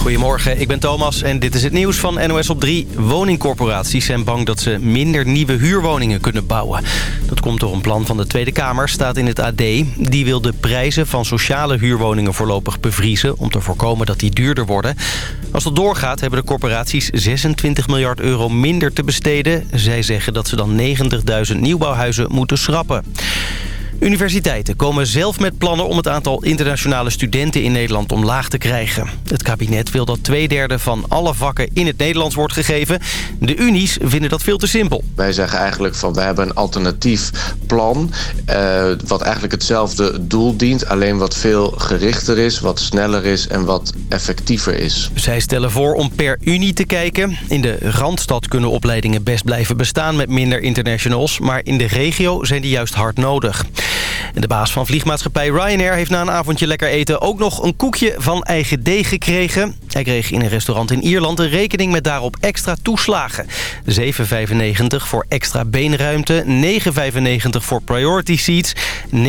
Goedemorgen, ik ben Thomas en dit is het nieuws van NOS op 3. Woningcorporaties zijn bang dat ze minder nieuwe huurwoningen kunnen bouwen. Dat komt door een plan van de Tweede Kamer, staat in het AD. Die wil de prijzen van sociale huurwoningen voorlopig bevriezen... om te voorkomen dat die duurder worden. Als dat doorgaat hebben de corporaties 26 miljard euro minder te besteden. Zij zeggen dat ze dan 90.000 nieuwbouwhuizen moeten schrappen. Universiteiten komen zelf met plannen om het aantal internationale studenten in Nederland omlaag te krijgen. Het kabinet wil dat twee derde van alle vakken in het Nederlands wordt gegeven. De unies vinden dat veel te simpel. Wij zeggen eigenlijk van we hebben een alternatief plan... Uh, wat eigenlijk hetzelfde doel dient, alleen wat veel gerichter is, wat sneller is en wat effectiever is. Zij stellen voor om per unie te kijken. In de Randstad kunnen opleidingen best blijven bestaan met minder internationals... maar in de regio zijn die juist hard nodig. De baas van vliegmaatschappij Ryanair heeft na een avondje lekker eten... ook nog een koekje van eigen deeg gekregen. Hij kreeg in een restaurant in Ierland een rekening met daarop extra toeslagen. 7,95 voor extra beenruimte, 9,95 voor priority seats... 19,95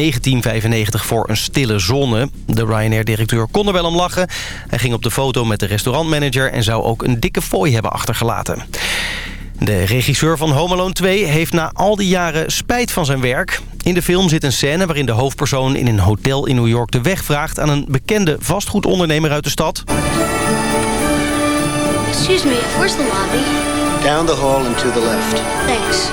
voor een stille zone. De Ryanair-directeur kon er wel om lachen. Hij ging op de foto met de restaurantmanager... en zou ook een dikke fooi hebben achtergelaten. De regisseur van Home Alone 2 heeft na al die jaren spijt van zijn werk. In de film zit een scène waarin de hoofdpersoon in een hotel in New York de weg vraagt... aan een bekende vastgoedondernemer uit de stad. Excuse me, where's the lobby? Down the hall and to the left. Thanks.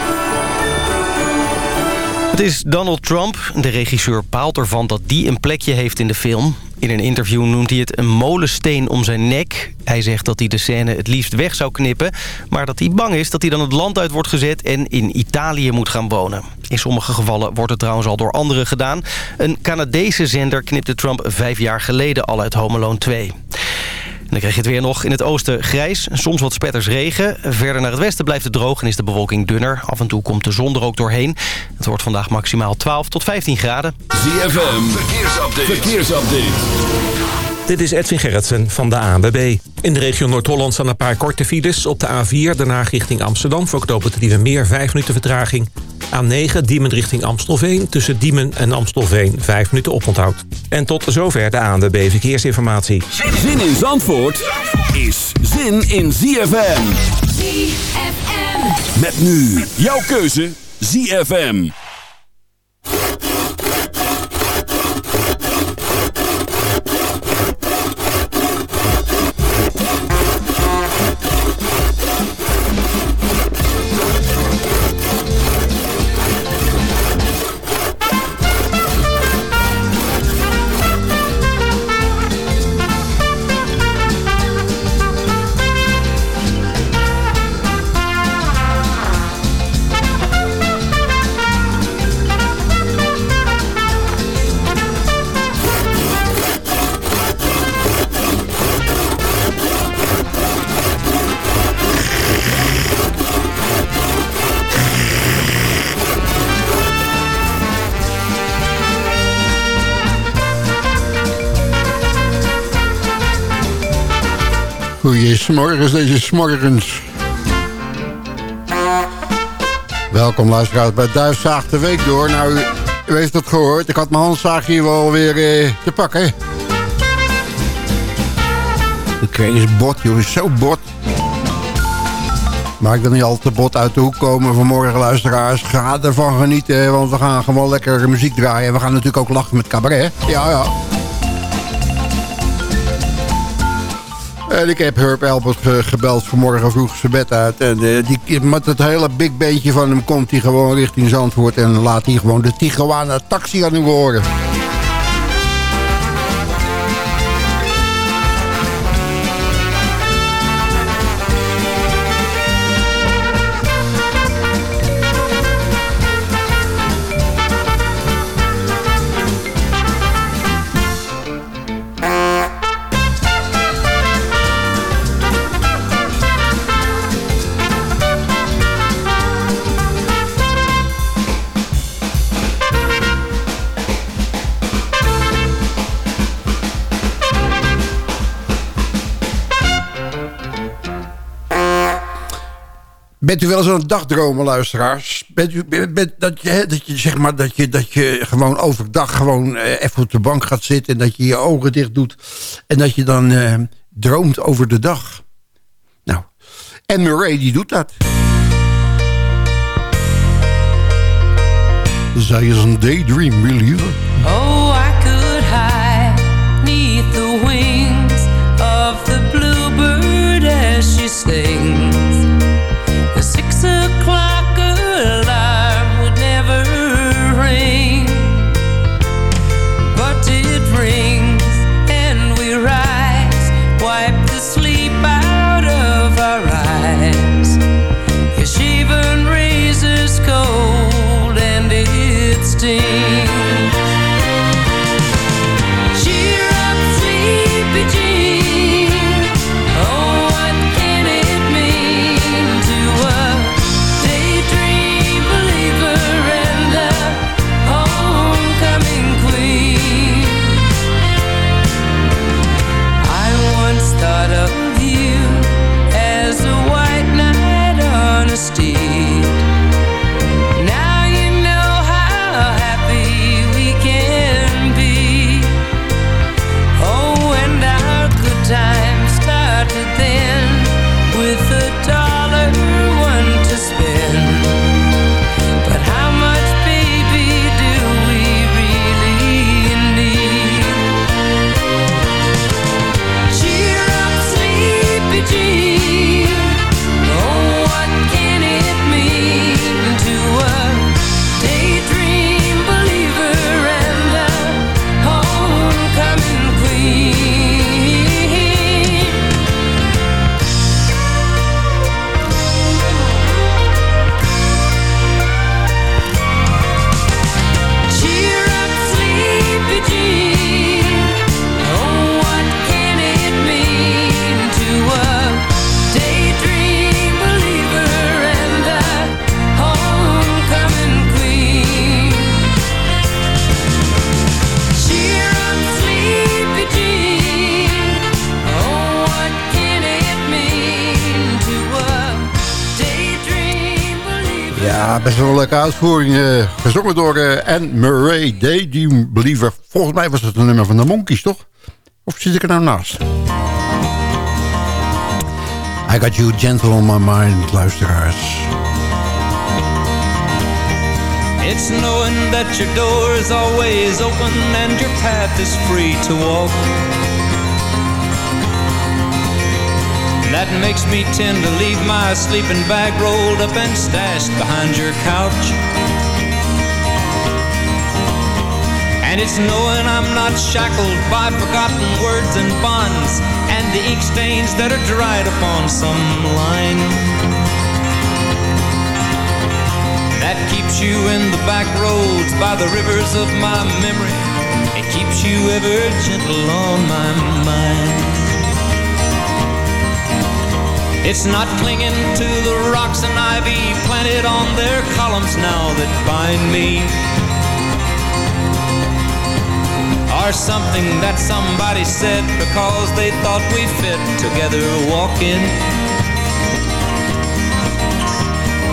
Het is Donald Trump. De regisseur paalt ervan dat die een plekje heeft in de film. In een interview noemt hij het een molensteen om zijn nek. Hij zegt dat hij de scène het liefst weg zou knippen... maar dat hij bang is dat hij dan het land uit wordt gezet... en in Italië moet gaan wonen. In sommige gevallen wordt het trouwens al door anderen gedaan. Een Canadese zender knipte Trump vijf jaar geleden al uit Home Alone 2. En dan krijg je het weer nog in het oosten grijs, soms wat spetters regen. Verder naar het westen blijft het droog en is de bewolking dunner. Af en toe komt de zon er ook doorheen. Het wordt vandaag maximaal 12 tot 15 graden. ZFM, verkeersupdate. verkeersupdate. Dit is Edwin Gerritsen van de ANWB. In de regio Noord-Holland staan een paar korte files. Op de A4 daarna richting Amsterdam voor knopen meer 5 minuten vertraging. A9 Diemen richting Amstelveen. Tussen Diemen en Amstelveen 5 minuten oponthoud. En tot zover de ANWB Verkeersinformatie. Zin in Zandvoort is zin in ZFM. ZFM. Met nu jouw keuze ZFM. Goeiemorgen deze smorgens. Welkom luisteraars bij Duifzaag de Week door. Nou, u, heeft het gehoord. Ik had mijn handzaag hier wel weer eh, te pakken. Ik kreeg eens bot, jongens. Zo bot. Maar ik wil niet al te bot uit de hoek komen vanmorgen, luisteraars. Ga ervan genieten, want we gaan gewoon lekker muziek draaien. We gaan natuurlijk ook lachen met cabaret. Ja, ja. En ik heb Herb Albert gebeld vanmorgen vroeg zijn bed uit. En uh, die, met het hele big beentje van hem komt hij gewoon richting Zandvoort. En laat hij gewoon de Tijuana taxi aan u horen. Bent u wel eens aan het dagdromen, luisteraars? Bent u, bent, dat, je, dat, je, zeg maar, dat, je, dat je gewoon overdag gewoon uh, even op de bank gaat zitten... en dat je je ogen dicht doet en dat je dan uh, droomt over de dag. Nou, en Murray die doet dat. Zij is een daydream believer. Oh, best wel een leuke uitvoering. eh, gezongen door eh, Anne Murray, Daydream Believer. Volgens mij was het een nummer van de Monkeys, toch? Of zit ik er nou naast? I got you gentle on my mind, luisteraars. It's knowing that your door is always open and your path is free to walk. That makes me tend to leave my sleeping bag rolled up and stashed behind your couch. And it's knowing I'm not shackled by forgotten words and bonds and the ink stains that are dried upon some line. That keeps you in the back roads by the rivers of my memory. It keeps you ever gentle on my mind. It's not clinging to the rocks and ivy planted on their columns now that bind me. Or something that somebody said because they thought we fit together walking.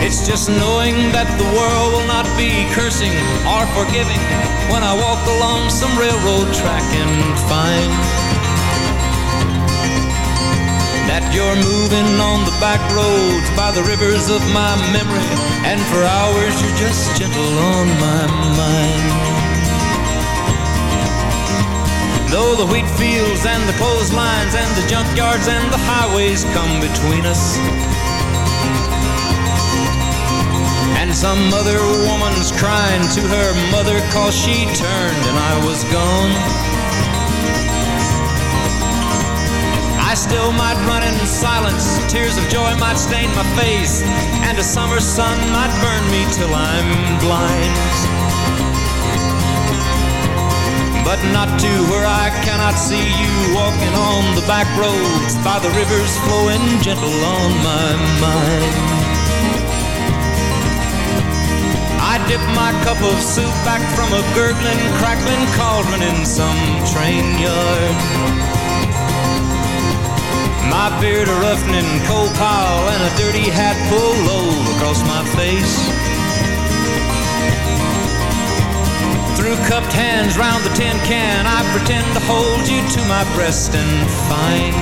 It's just knowing that the world will not be cursing or forgiving when I walk along some railroad track and find that you're moving on the back roads by the rivers of my memory, and for hours you're just gentle on my mind. Though the wheat fields and the clotheslines and the junkyards and the highways come between us. And some other woman's crying to her mother cause she turned and I was gone. I still might run in silence, tears of joy might stain my face, and a summer sun might burn me till I'm blind. But not to where I cannot see you walking on the back roads by the rivers flowing gentle on my mind. I dip my cup of soup back from a gurgling, crackling cauldron in some train yard. My beard a roughening coal pile and a dirty hat pulled low across my face. Through cupped hands round the tin can, I pretend to hold you to my breast and find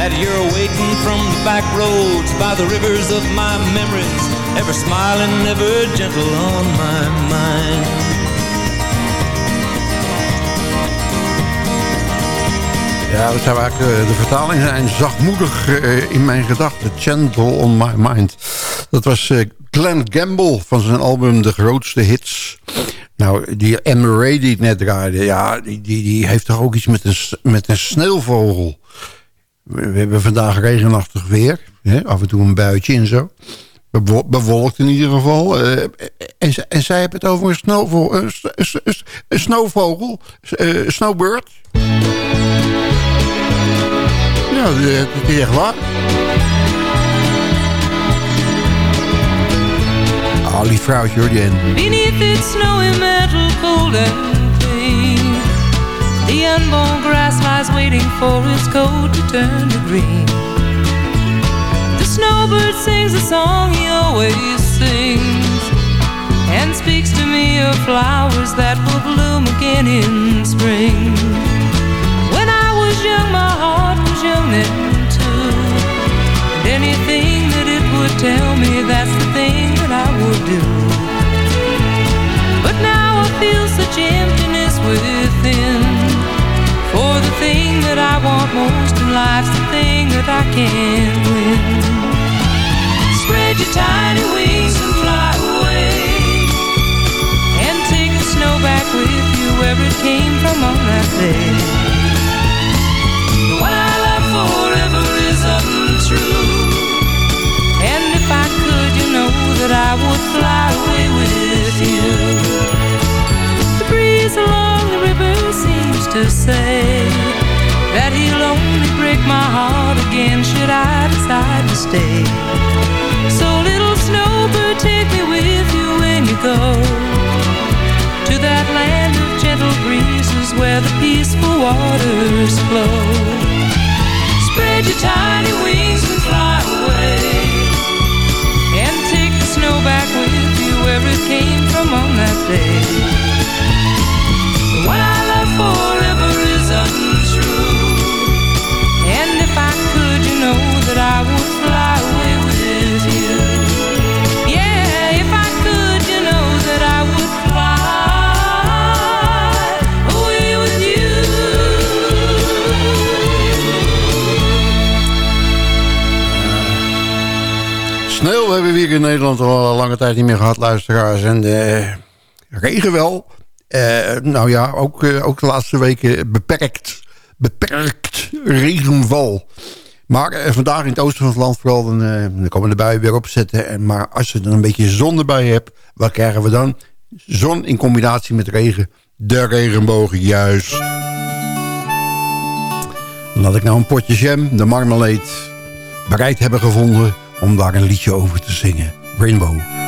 that you're waiting from the back roads by the rivers of my memories, ever smiling, ever gentle on my mind. Ja, dat zou eigenlijk eh, de vertaling zijn. Zachtmoedig uh, in mijn gedachten. Gentle on my mind. Dat was uh, Glenn Gamble van zijn album De Grootste Hits. Nou, die Emma Ray die net draaide... ja, die, die, die heeft toch ook iets met een, met een sneeuwvogel. We, hebben vandaag regenachtig weer. Hè? Af en toe een buitje en zo. Bewolkt in ieder geval. En, en zij hebben het over een sneeuwvogel. Een, een, snowbird. Ja, dat is echt waar. Ah, lief vrouwtje hoor, die en. Beneath its snowy metal cold and clean The unborn grass lies waiting for its coat to turn to green The snowbird sings a song he always sings And speaks to me of flowers that will bloom again in spring tell me That's the thing that I would do. But now I feel such emptiness within. For the thing that I want most in life's the thing that I can't win. Spread your tiny wings and fly away. And take the snow back with you Where it came from on that day. One I love forever is untrue that I would fly away with you. The breeze along the river seems to say That he'll only break my heart again Should I decide to stay. So little snowbird, take me with you when you go To that land of gentle breezes Where the peaceful waters flow. Spread your tiny wings and fly away snow back with you Where it came from on that day Hebben we hier in Nederland al lange tijd niet meer gehad, luisteraars. En uh, regen wel. Uh, nou ja, ook, uh, ook de laatste weken beperkt. Beperkt regenval. Maar vandaag in het oosten van het land vooral, dan, dan komen de buien weer opzetten. En, maar als je er een beetje zon erbij hebt, wat krijgen we dan? Zon in combinatie met regen. De regenboog, juist. Dan had ik nou een potje jam, de marmalade, bereid hebben gevonden om daar een liedje over te zingen. Rainbow.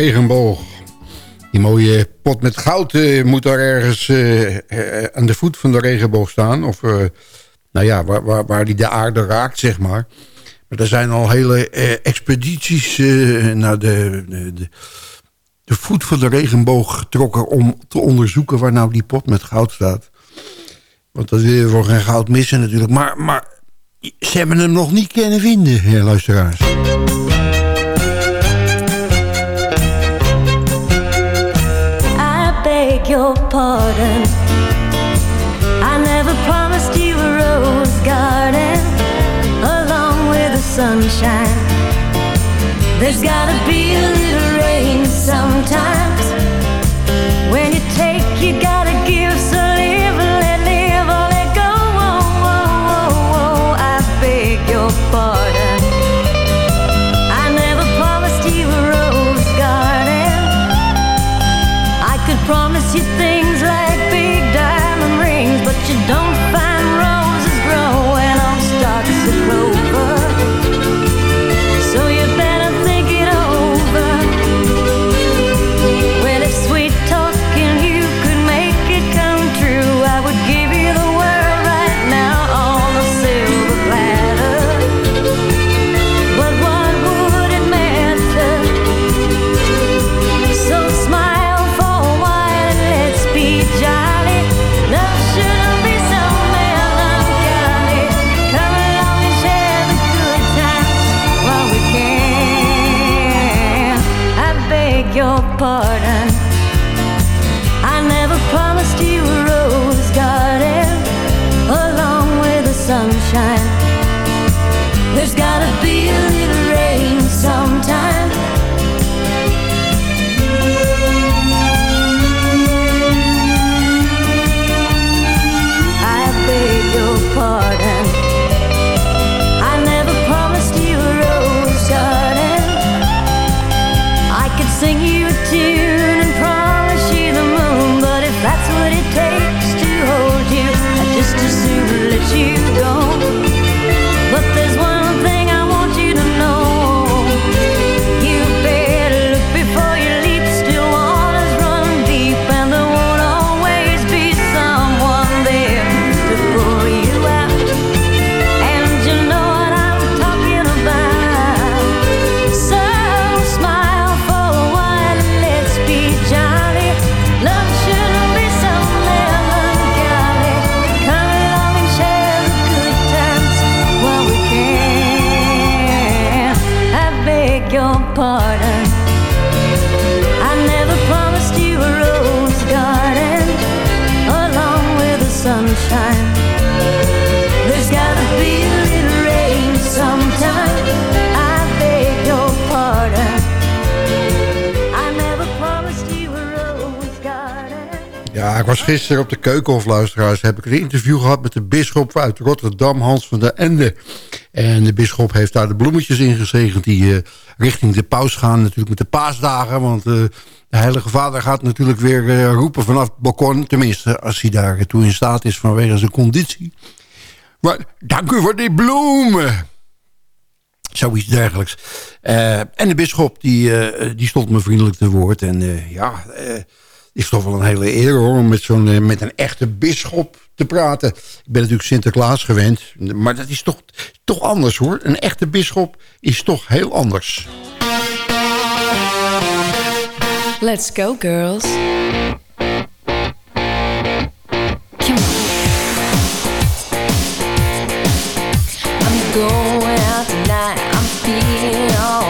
regenboog. Die mooie pot met goud eh, moet daar ergens eh, eh, aan de voet van de regenboog staan. Of nou ja, waar, waar, waar die de aarde raakt, zeg maar. Maar er zijn al hele expedities naar de, de, de voet van de regenboog getrokken... om te onderzoeken waar nou die pot met goud staat. Want dat wil je voor geen goud missen natuurlijk. Maar, maar ze hebben hem nog niet kunnen vinden, luisteraars. your pardon. I never promised you a rose garden along with the sunshine. There's gotta be a little rain sometimes. When you take, you gotta. would it take? Ik was gisteren op de Keukenhofluisteraars. Heb ik een interview gehad met de bisschop uit Rotterdam, Hans van der Ende. En de bisschop heeft daar de bloemetjes in gezegend... die uh, richting de paus gaan, natuurlijk met de paasdagen. Want uh, de heilige vader gaat natuurlijk weer uh, roepen vanaf het balkon. Tenminste, als hij daar toe in staat is vanwege zijn conditie. Maar dank u voor die bloemen. Zoiets dergelijks. en de bisschop die, die stond me vriendelijk te woord. En ja is toch wel een hele eer hoor, om met, zo'n, eh, met een echte bisschop te praten. Ik ben natuurlijk Sinterklaas gewend, maar dat is toch, toch anders hoor. Een echte bisschop is toch heel anders. Let's go girls. I'm going out tonight. I'm feeling alright.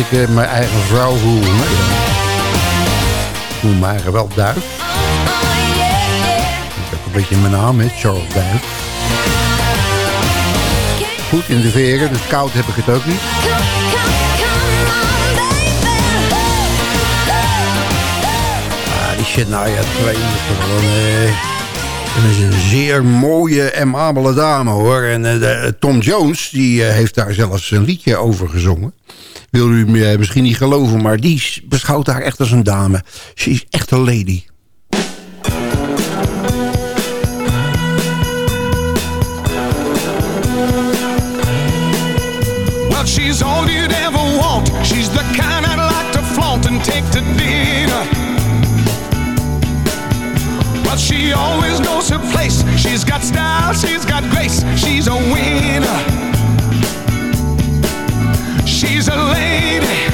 Ik eh, mijn eigen vrouw voel. Nee, ik voel eigen wel duif. Ik heb een beetje mijn naam, hè, Charles Duif. Goed in de veren, dus koud heb ik het ook niet. Ah, die ja, twee is een... Dat is een zeer mooie amabele dame hoor. En uh, de, Tom Jones die uh, heeft daar zelfs een liedje over gezongen wil u me misschien niet geloven, maar die beschouwt haar echt als een dame. Ze is echt een lady. Well, she's all you'd ever want. She's the kind I'd like to flaunt and take to dinner. She always knows her place. She's got style, she's got grace. She's a winner. She's a lady.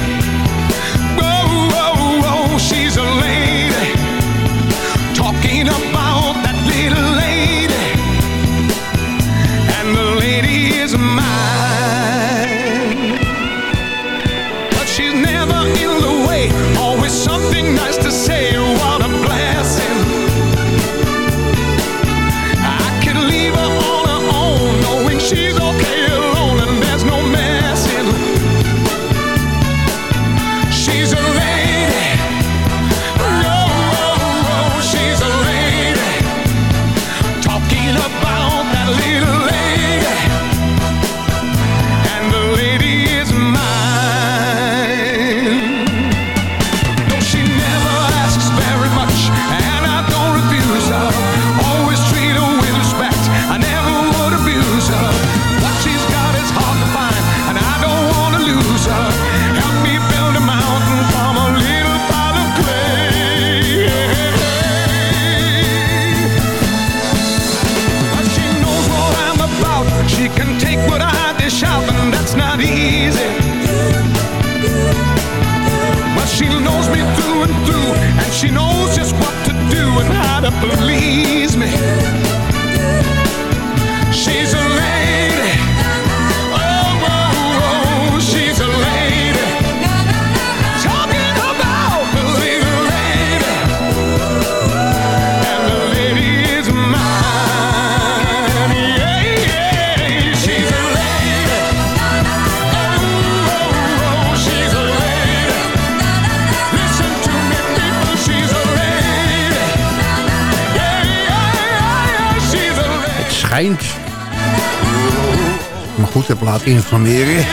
Maar goed, heb laten informeren.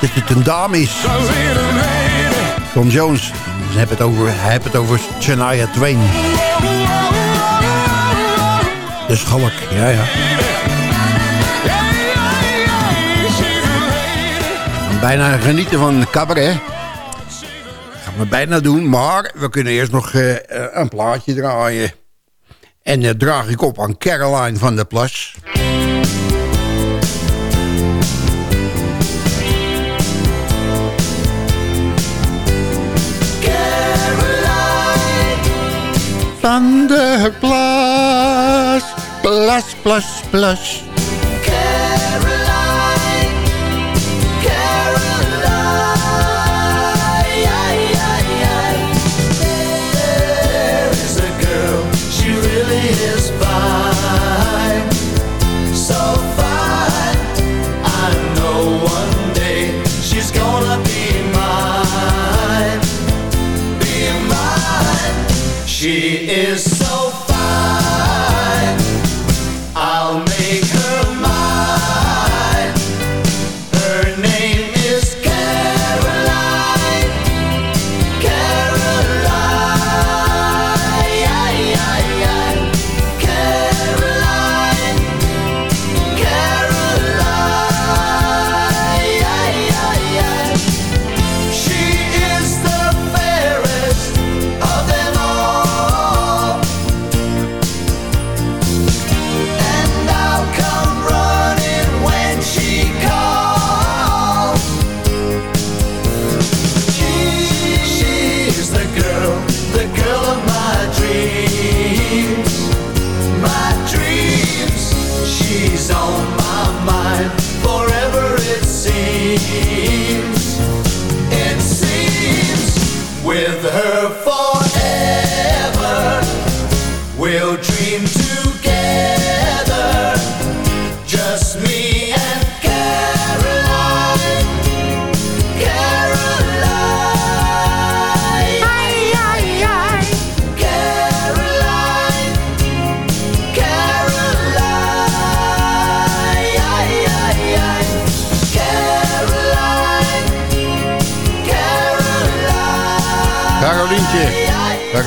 Dat het een dame is. Tom Jones. Hij heeft het over, hij het over Shania Twain. De schalk, ja ja. Bijna genieten van cabaret gaan we bijna doen. Maar we kunnen eerst nog eh, een plaatje draaien. En dat draag ik op aan Caroline van der Plas. Van der Plas, plas, plas, plas.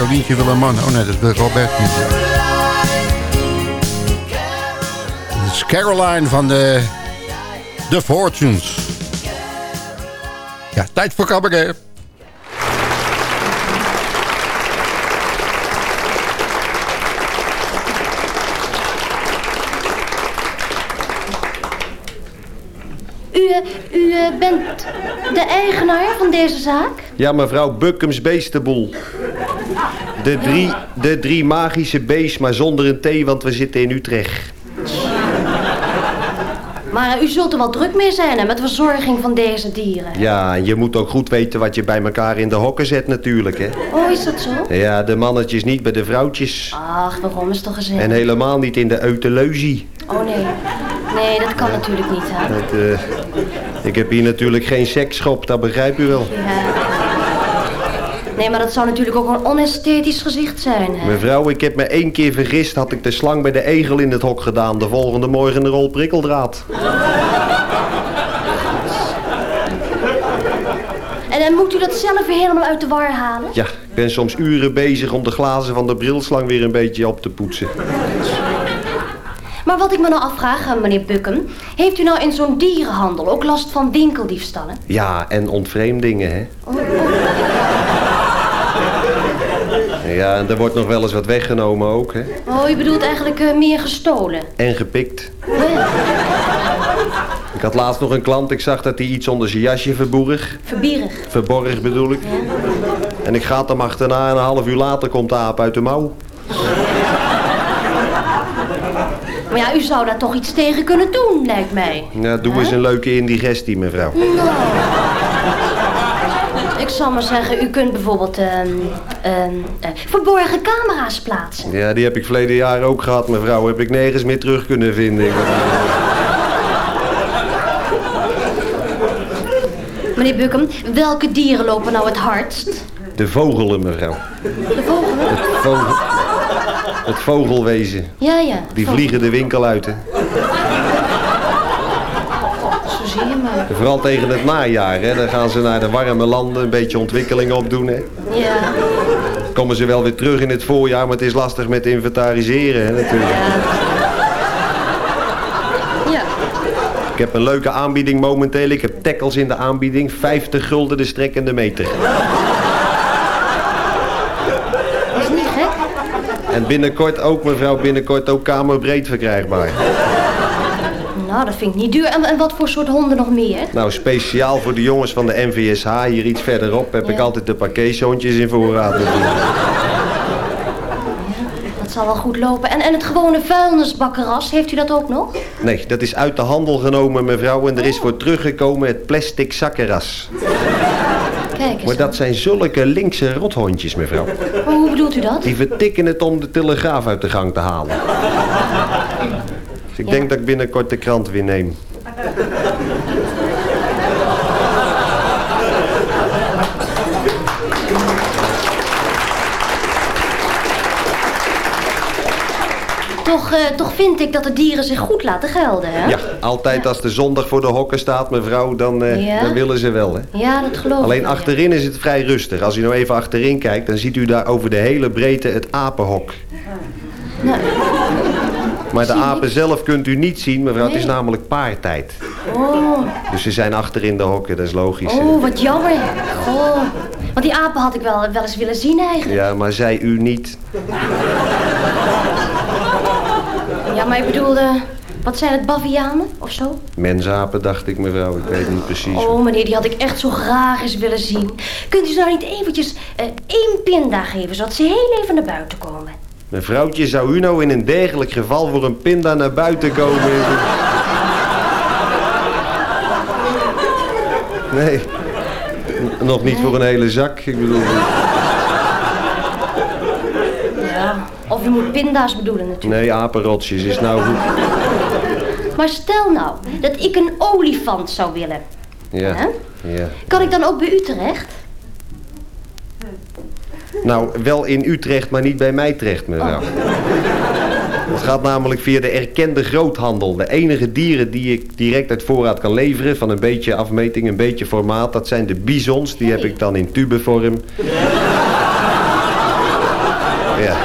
Carolientje Willeman. Oh nee, dat is Robert is Caroline van eh, de de Fortunes. Ja, tijd voor cabaret. U eh, eh, bent de eigenaar van deze zaak? Ja, mevrouw Buckums Beestenboel. De drie, de drie magische B's, maar zonder een T, want we zitten in Utrecht. Maar eh, u zult er wel druk mee zijn hè, met de verzorging van deze dieren. Ja, en je moet ook goed weten wat je bij elkaar in de hokken zet natuurlijk, hè. Oh, is dat zo? Ja, de mannetjes niet bij de vrouwtjes. Ach, waarom is toch gezellig? En helemaal niet in de euteleuzie. Oh nee. Nee, dat kan natuurlijk niet, hè? Eh, ik heb hier natuurlijk geen seksschop, dat begrijp u wel. Ja. Nee, maar dat zou natuurlijk ook een onesthetisch gezicht zijn, hè? Mevrouw, ik heb me één keer vergist, had ik de slang bij de egel in het hok gedaan. De volgende morgen een rol prikkeldraad. En dan moet u dat zelf weer helemaal uit de war halen? Ja, ik ben soms uren bezig om de glazen van de brilslang weer een beetje op te poetsen. Maar wat ik me nou afvraag, eh, meneer Buckum... heeft u nou in zo'n dierenhandel ook last van winkeldiefstallen? Ja, en ontvreemdingen, hè. Ja, en er wordt nog wel eens wat weggenomen ook, hè. Oh, u bedoelt eigenlijk eh, meer gestolen? En gepikt. Ik had laatst nog een klant, ik zag dat hij iets onder zijn jasje verborg. Verbierig. Verborg bedoel ik. En ik ga hem achterna en een half uur later komt de aap uit de mouw. Maar ja, u zou daar toch iets tegen kunnen doen, lijkt mij. Ja, doe eens een leuke indigestie, mevrouw. Nou. Zal maar zeggen, u kunt bijvoorbeeld ehm, ehm, eh, verborgen camera's plaatsen. Ja, die heb ik verleden jaar ook gehad, mevrouw. Heb ik nergens meer terug kunnen vinden. Meneer Buckum, welke dieren lopen nou het hardst? De vogelen, mevrouw. De vogelen? Het, vogel... het vogelwezen. Ja, ja. Die vliegen de winkel uit, hè. Zo zie je maar. Vooral tegen het najaar, hè. Dan gaan ze naar de warme landen, een beetje ontwikkeling opdoen, hè. Ja. Komen ze wel weer terug in het voorjaar, maar het is lastig met inventariseren, hè, natuurlijk. Ja. Ik heb een leuke aanbieding momenteel. Ik heb tackles in de aanbieding. 50 gulden de strekkende meter. Dat is niet gek. En binnenkort ook, mevrouw, binnenkort ook kamerbreed verkrijgbaar. Nou, dat vind ik niet duur. En, en wat voor soort honden nog meer? Nou, speciaal voor de jongens van de NVSH, hier iets verderop, heb ik altijd de parkeeshondjes in voorraad. Dat zal wel goed lopen. En, en het gewone vuilnisbakkeras, heeft u dat ook nog? Nee, dat is uit de handel genomen, mevrouw, en er is voor teruggekomen het plastic zakkenras. Kijk eens. Maar dat zijn zulke linkse rothondjes, mevrouw. Maar hoe bedoelt u dat? Die vertikken het om de telegraaf uit de gang te halen. Dus ik denk dat ik binnenkort de krant weer neem. Toch, eh, toch vind ik dat de dieren zich goed laten gelden, hè? Ja, altijd als de zondag voor de hokken staat, mevrouw, dan, eh, Ja. dan willen ze wel, hè. Ja, dat geloof Alleen ik. ja. achterin is het vrij rustig. Als u nou even achterin kijkt, dan ziet u daar over de hele breedte het apenhok. Nou, Maar de apen zelf kunt u niet zien, mevrouw. Het is namelijk paartijd. oh, Dus ze zijn achterin de hokken, dat is logisch. oh, wat jammer. Goh. Want die apen had ik wel, wel eens willen zien eigenlijk. Ja, maar zij u niet. Ja, maar ik bedoelde... Wat zijn het, bavianen of zo? Mensapen, dacht ik, mevrouw. Ik weet niet precies. Oh, meneer, die had ik echt zo graag eens willen zien. Kunt u ze nou niet eventjes eh, één pinda geven, zodat ze heel even naar buiten komen? Mevrouwtje, zou u nou in een dergelijk geval voor een pinda naar buiten komen? Nee. Nog niet voor een hele zak. Ik bedoel... Ja. Of u moet pinda's bedoelen natuurlijk. Nee, apenrotjes is nou goed. Maar stel nou dat ik een olifant zou willen. Ja. Hè? ja. Kan ik dan ook bij u terecht? Nou, wel in Utrecht, maar niet bij mij terecht, mevrouw. Het gaat namelijk via de erkende groothandel. De enige dieren die ik direct uit voorraad kan leveren... van een beetje afmeting, een beetje formaat... dat zijn de bisons. Die heb ik dan in tubevorm. Ja.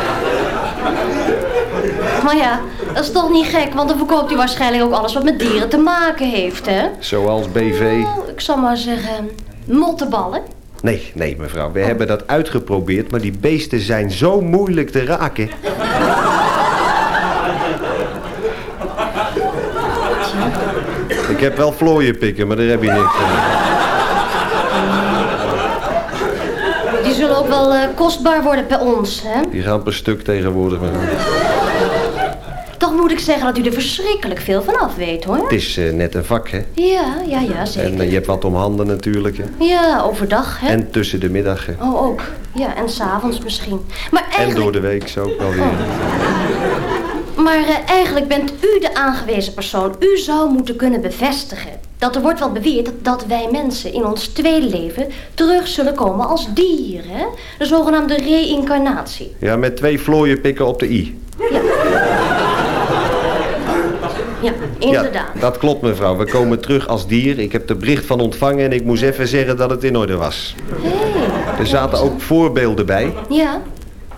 Maar ja, dat is toch niet gek, want dan verkoopt u waarschijnlijk ook alles wat met dieren te maken heeft, hè? Zoals BV. Oh, ik zal maar zeggen, mottenballen. Nee, nee, mevrouw. We hebben dat uitgeprobeerd... maar die beesten zijn zo moeilijk te raken. Ik heb wel vlooien pikken, maar daar heb je niks van. Die zullen ook wel eh, kostbaar worden bij ons, hè? Die gaan per stuk tegenwoordig. Maar Toch moet ik zeggen dat u er verschrikkelijk veel van af weet, hoor. het is eh, net een vak, hè? Ja, ja, ja, zeker. En eh, je hebt wat om handen natuurlijk, hè? Ja, overdag, hè? En tussen de middag, hè? Oh, ook. Ja, en s'avonds misschien. Maar En eigenlijk, door de week zo ook wel weer. maar, eh, eigenlijk bent u de aangewezen persoon. U zou moeten kunnen bevestigen dat er wordt wel beweerd dat, wij mensen in ons tweede leven terug zullen komen als dieren. hè? De zogenaamde reïncarnatie. Ja, met twee vlooien pikken op de i. Ja, inderdaad. Ja, dat klopt mevrouw. We komen terug als dier. Ik heb er bericht van ontvangen en ik moest even zeggen dat het in orde was. Er zaten ook voorbeelden bij. Ja,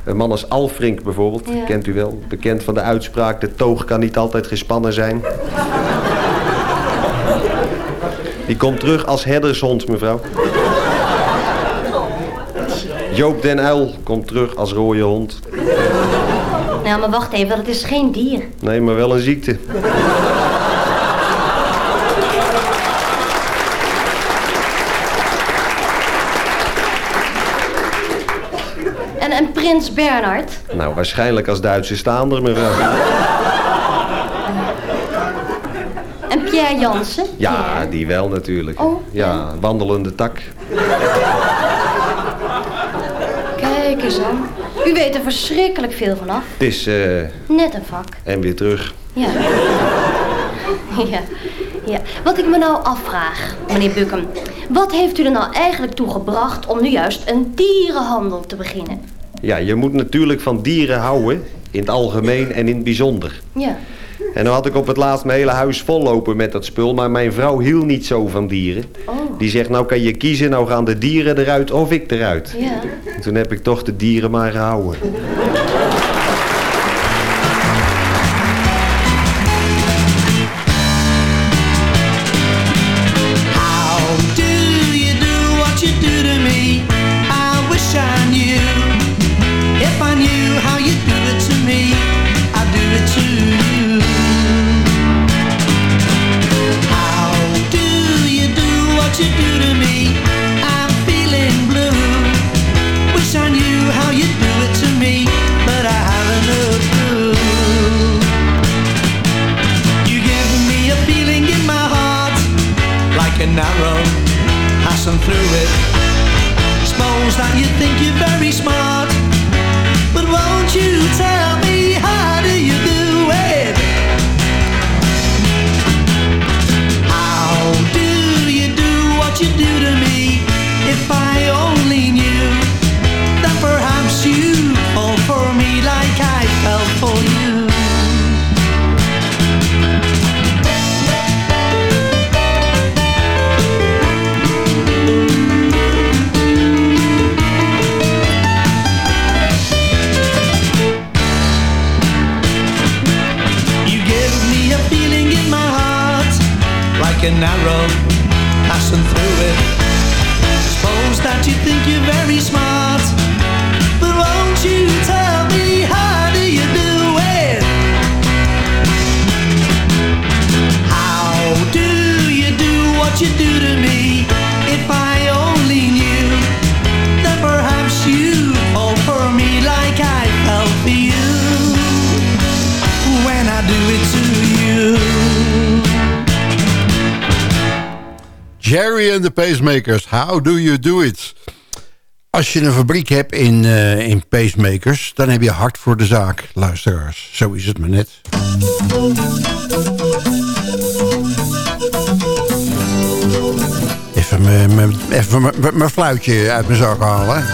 Een man als Alfrink bijvoorbeeld, Ja. kent u wel. Bekend van de uitspraak, de toog kan niet altijd gespannen zijn. Die komt terug als herdershond, mevrouw. Joop den Uil komt terug als rode hond. Nou maar wacht even, dat is geen dier. Nee, maar wel een ziekte. En, en prins Bernhard. Nou, waarschijnlijk als Duitse staander, mevrouw. En Pierre Jansen. Ja, die wel natuurlijk. Oh, Ja, wandelende tak. Kijk eens aan. U weet er verschrikkelijk veel vanaf. Het is, eh, Net een vak. en weer terug. Ja. ja. Ja. Wat ik me nou afvraag, meneer Buckham. Wat heeft u er nou eigenlijk toe gebracht om nu juist een dierenhandel te beginnen? Ja, je moet natuurlijk van dieren houden. In het algemeen en in het bijzonder. Ja. En dan had ik op het laatst mijn hele huis vollopen met dat spul. Maar mijn vrouw hield niet zo van dieren. Die zegt, nou kan je kiezen, nou gaan de dieren eruit of ik eruit. Ja. En toen heb ik toch de dieren maar gehouden. An passing through it. Suppose that you think you're very smart, an arrow passing through it. Suppose that you think you're very smart, but won't you tell me how do you do it? How do you do what you do to me? Jerry and the Pacemakers, how do you do it? Als je een fabriek hebt in, eh, in pacemakers, dan heb je hart voor de zaak, luisteraars. Zo is het maar net. Even mijn- fluitje uit mijn zak halen.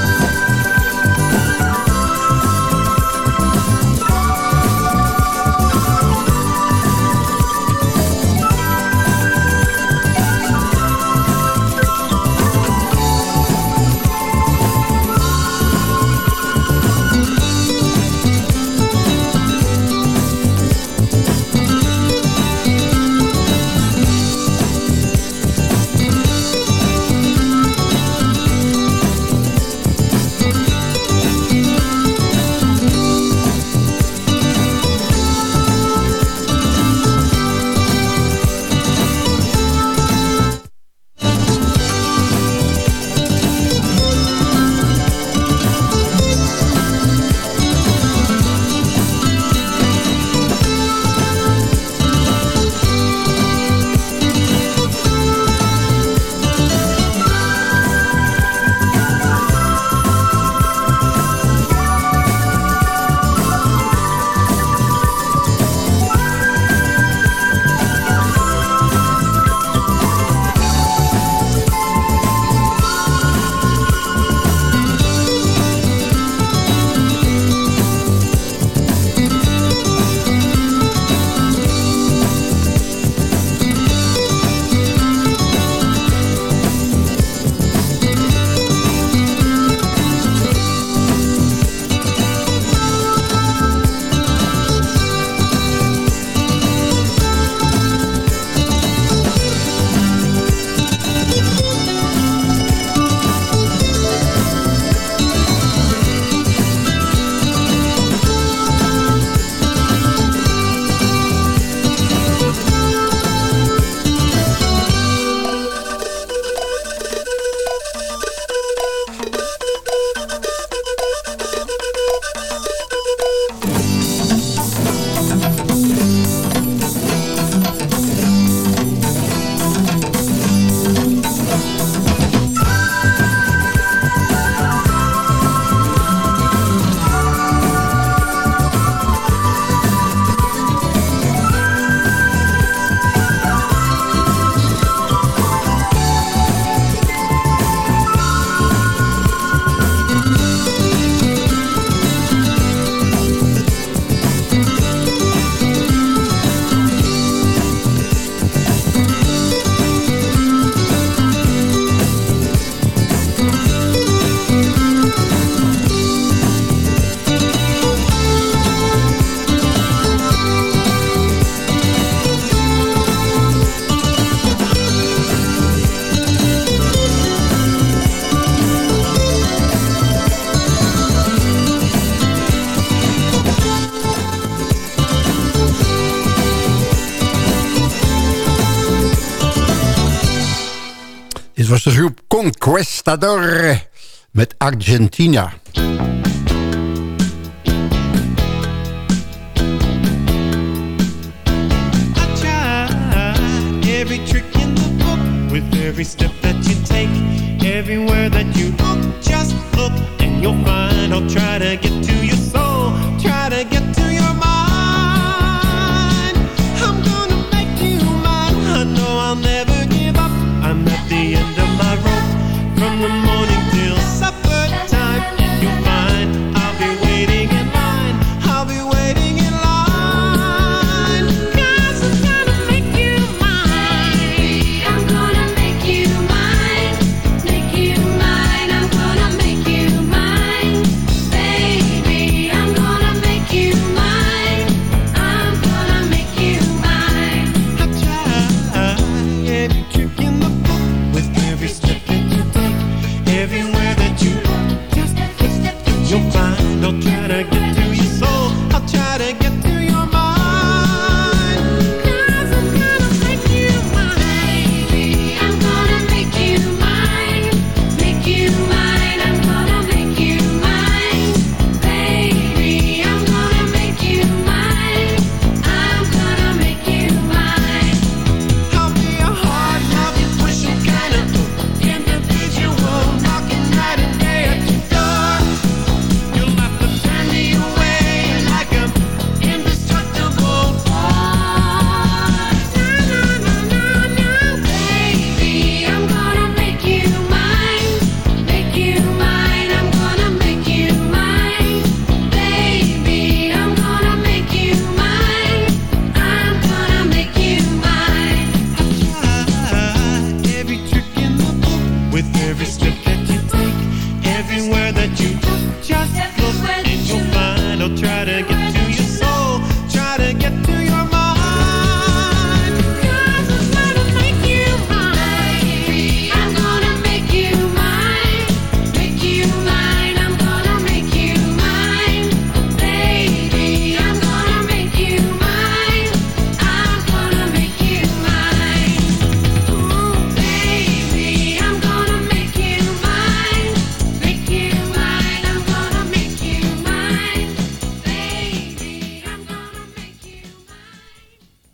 Conquistador met Argentina.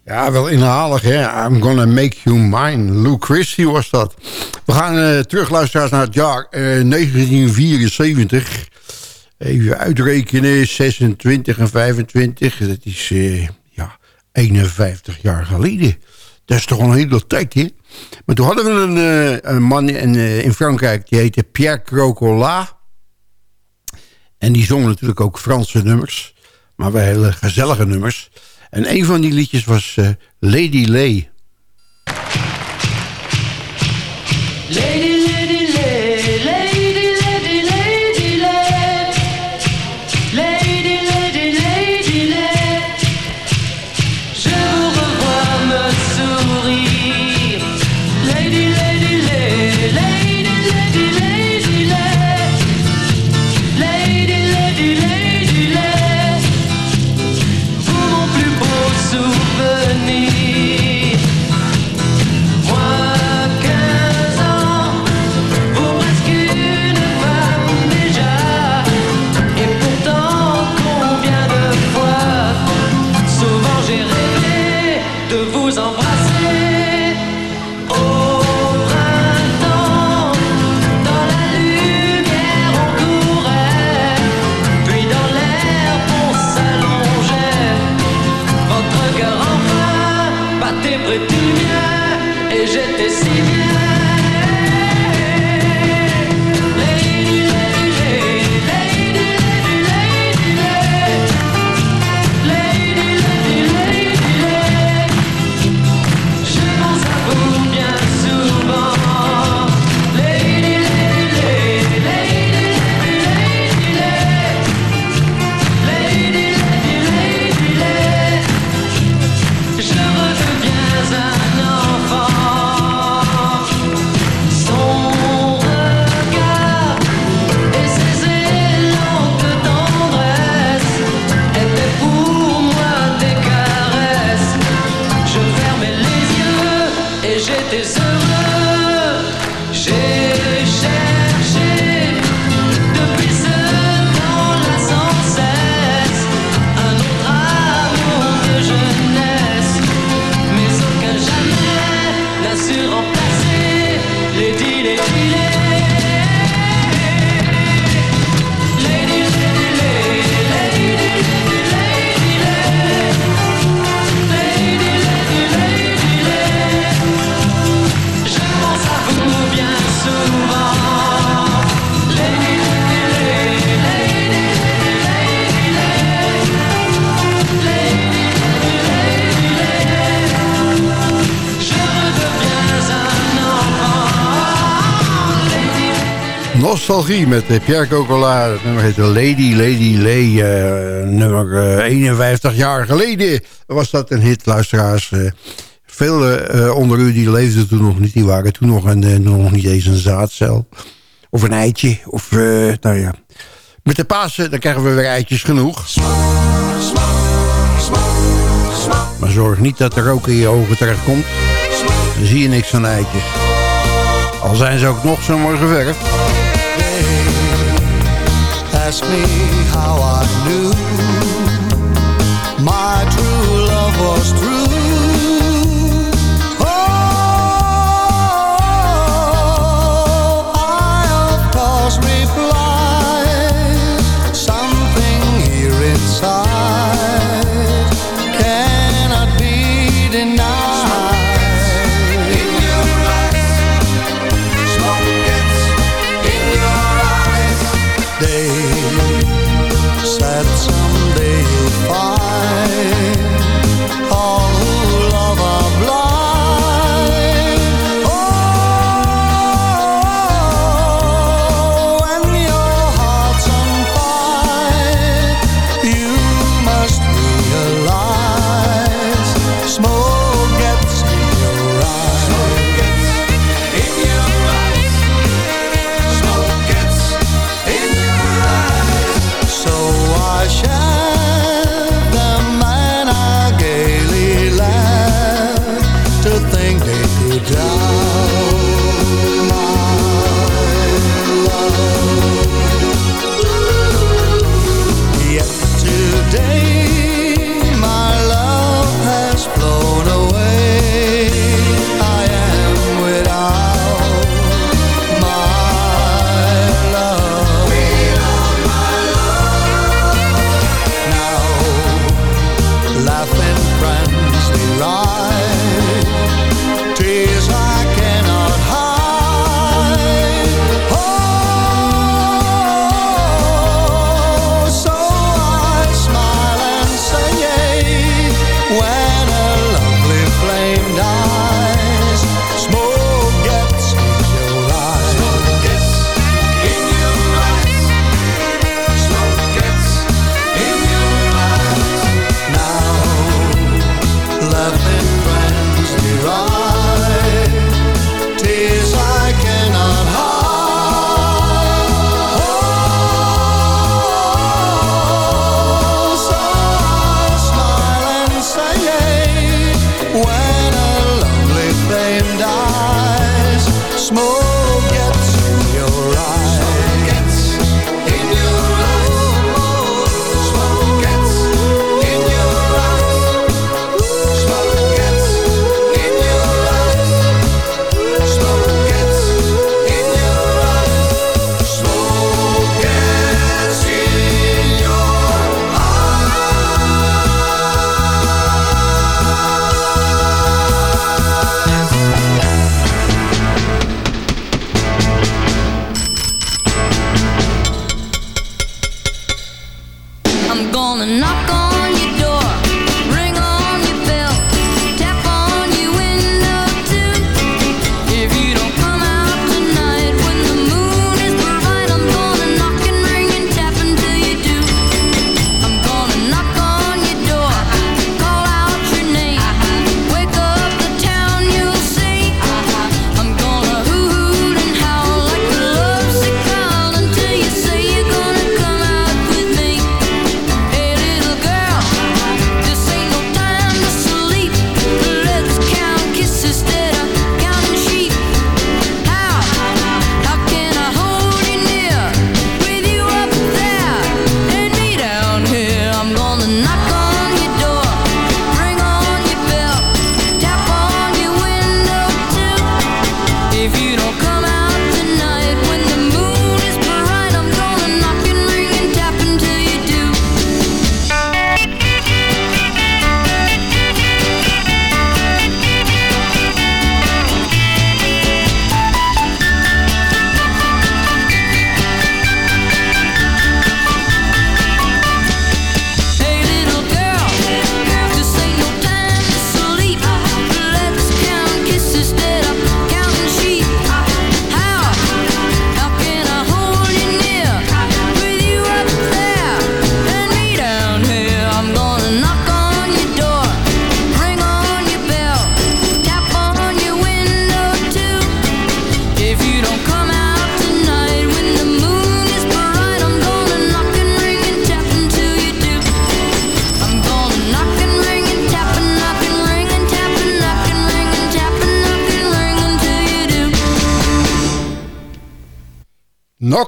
Ja, wel inhalig, hè? I'm gonna make you mine. Lou Christie was dat. We gaan eh, terug, luisteren naar het jaar eh, 1974. Even uitrekenen, 26 en 25. Dat is, eh, ja, 51 jaar geleden. Dat is toch een hele tijd, hè? Maar toen hadden we een, man in, in Frankrijk, die heette Pierre Crocola. En die zong natuurlijk ook Franse nummers. Maar wel hele gezellige nummers. En een van die liedjes was eh, Lady Lay. Met eh, Pierre Cocola. Het nummer heet Lady, Lady Lay. eh, nummer eh, 51 jaar geleden was dat een hit, luisteraars. Eh, Velen eh, onder u die leefden toen nog niet. Die waren toen nog, een, eh, nog niet eens een zaadcel. Of een eitje. Of, eh, nou ja. Met de Pasen, dan krijgen we weer eitjes genoeg. Maar zorg niet dat er rook in je ogen terechtkomt. Dan zie je niks van eitjes. Al zijn ze ook nog zo mooi geverfd. Ask me how I knew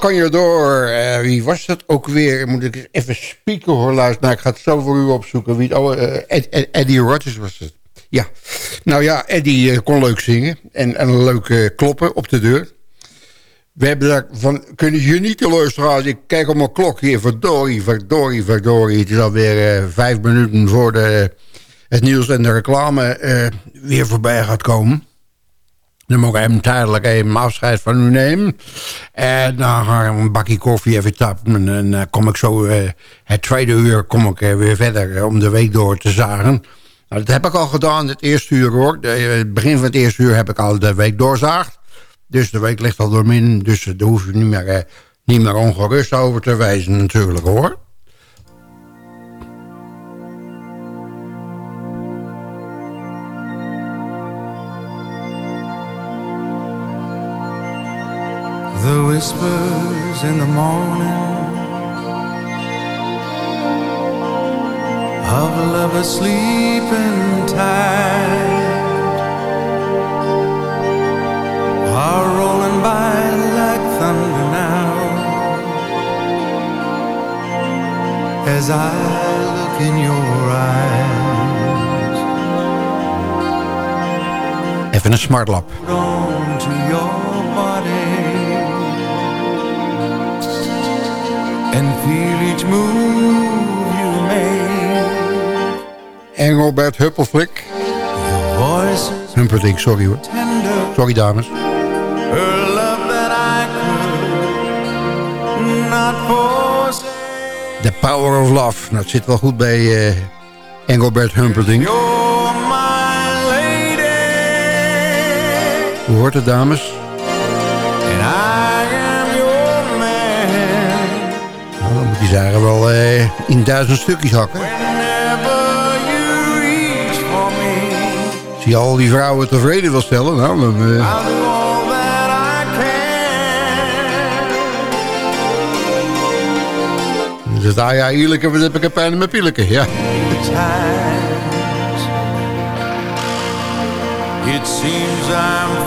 kan je door. Eh, wie was dat ook weer? Moet ik even spieken hoor, luister. Nou, ik ga het zo voor u opzoeken. Wie, oh, eh, Ed- Ed- Eddie Rogers was het. Ja. Nou ja, Eddie eh, kon leuk zingen. En, en leuk kloppen op de deur. We hebben daar van, kunnen je niet luisteren. Ik kijk op mijn klok hier. Verdorie, verdorie, verdorie. Het is alweer vijf minuten voor de, het nieuws en de reclame weer voorbij gaat komen. Dan moet ik hem tijdelijk even afscheid van u nemen. En dan ga ik een bakje koffie even tappen. En dan eh, kom ik zo, eh, het tweede uur kom ik eh, weer verder om de week door te zagen. Nou, dat heb ik al gedaan, het eerste uur hoor. Het begin van het eerste uur heb ik al de week doorzaagd. Dus de week ligt al door min. Dus daar hoef je niet meer, niet meer ongerust over te wijzen natuurlijk hoor. Whispers in the morning of lovers sleeping tight are rolling by like thunder now as I look in your eyes. Even een smartlap. And feel each move you make. Engelbert Huppelflik. Humperdinck, sorry hoor. Sorry dames. her love that I could not forsake. The Power of Love. Nou, het zit wel goed bij eh, Engelbert Humperdinck. You're my lady, Hoe hoort het dames? Zagen wel eh, in duizend stukjes hakken. Als je al die vrouwen tevreden wil stellen, nou, dan... eh, can. dan zegt ah ja, wat heb ik een pijn in mijn pieleke. Ja. It seems I'm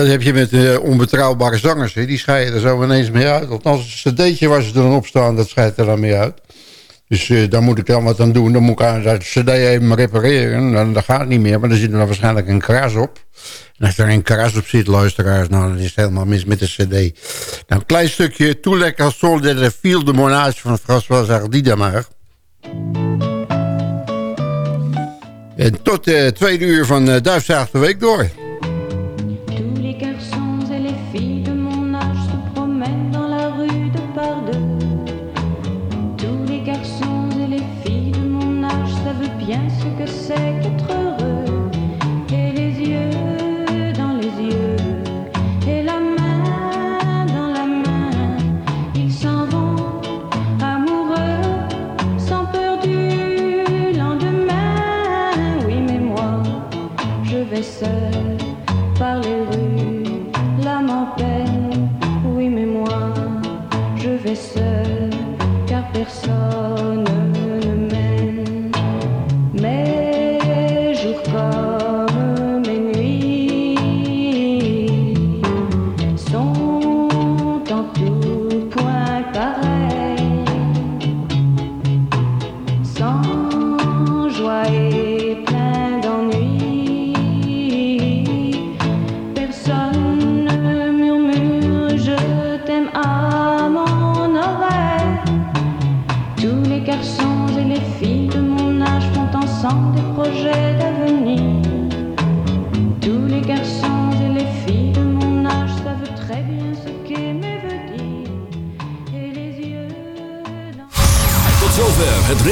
dat heb je met eh, onbetrouwbare zangers. Hè. Die scheiden er zo ineens mee uit. Althans, een cd'tje waar ze dan op staan, dat scheidt er dan mee uit. Dus eh, daar moet ik dan wat aan doen. Dan moet ik aan dat cd even repareren. Dan, dat gaat niet meer, maar dan zit er dan waarschijnlijk een kras op. En als er een kras op zit, luisteraars, nou, dan is het helemaal mis met de cd. Nou, een klein stukje Tout le Castor de de Monage van François maar. En tot de tweede uur van Duifzaag de Week door.